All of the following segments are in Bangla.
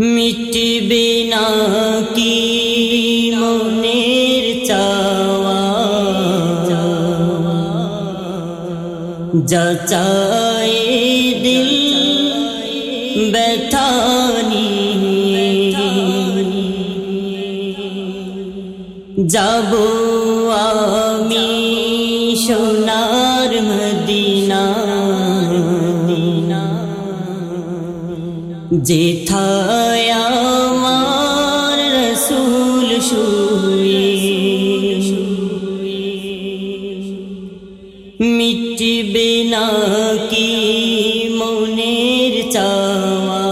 মিটবে না কি মনের চাওয়া? যাচাই দিল ব্যথানি যাব আমি সোনার যেথায় আমার রসুল শুয়ে মিটবে না কি মনের চাওয়া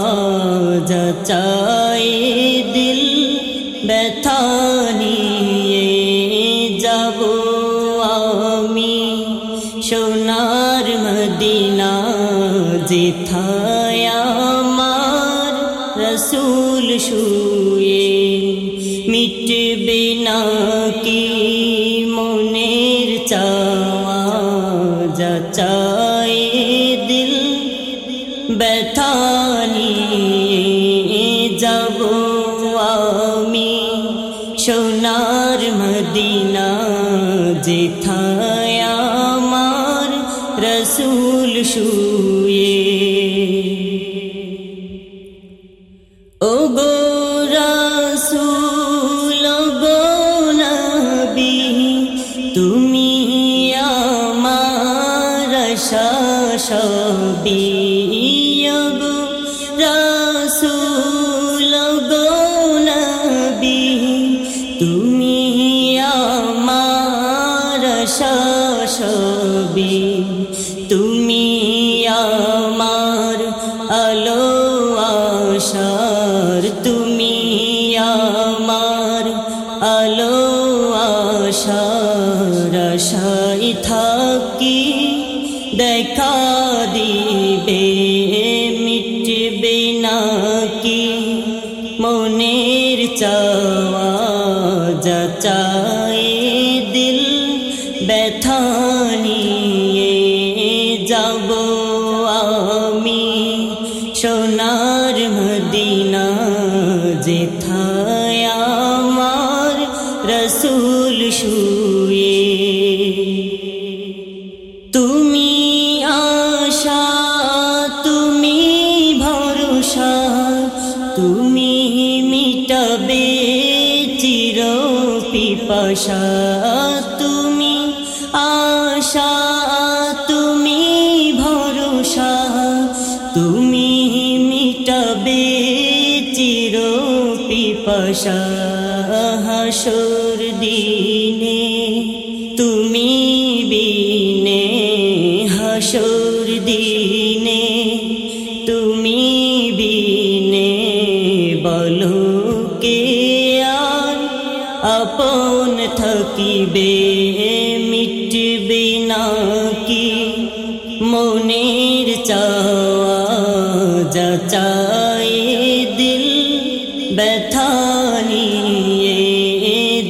যাচাই দিল ব্যথা নিয়ে যাব আমি। সোনার মদিনা যেথায় রসুল শুয়ে মিটবে না কি মনের চাওয়া? যাচাই দিল, ব্যথা নিয়ে যাব আমি। সোনার মদিনা যেথায় আমার রসুল শুয়ে রসুল গো নবী, তুমি আমার শাসবি, তুমি আমার আলো আশার, তুমি আমার আলো আশার আশাই থাকি, দেখা মনের চাওয়া যাচাই দিল ব্যথা যাব আমি। সোনার পিপাসা তুমি আশা তুমি ভরসা তুমি মিটাবে চির পিপাসা। হাসর দিনে তুমি বিনে হাসর আপন থাকিবে, মিটবে নাকি মনের চাওয়া যাচাই দিল, ব্যথা নিয়ে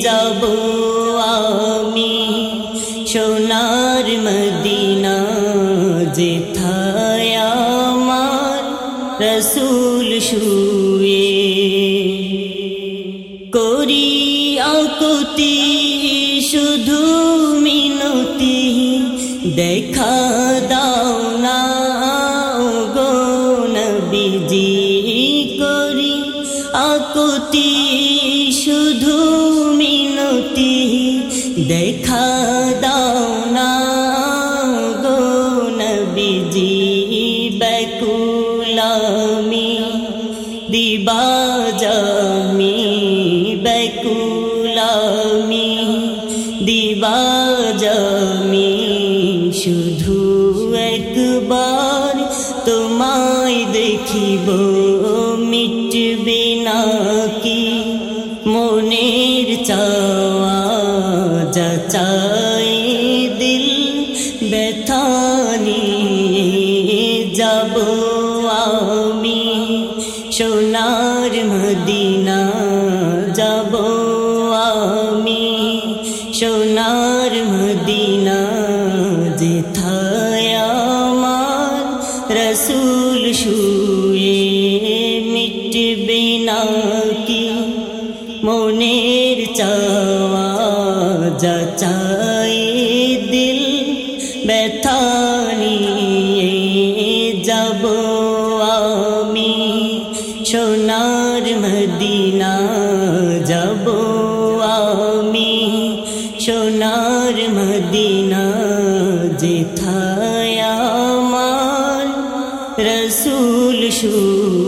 যাব আমি। সোনার মদিনা যেথায় আমার রসুল শুয়ে দেখা দাও দেখা দাও না বেকুলামি দিবাজামি বেকুলামি মনের চাওয়া যাচাই দিল, ব্যথা নিয়ে যাব আমি। সোনার মদিনা যাব আমি। সোনার মদিনা যেথায় আমার রসুল শুয়ে যাচাই দিল, ব্যথা নিয়ে যাব আমি। সোনার মদিনা যাব আমি। সোনার মদিনা যেথায় আমার রসুল শুয়ে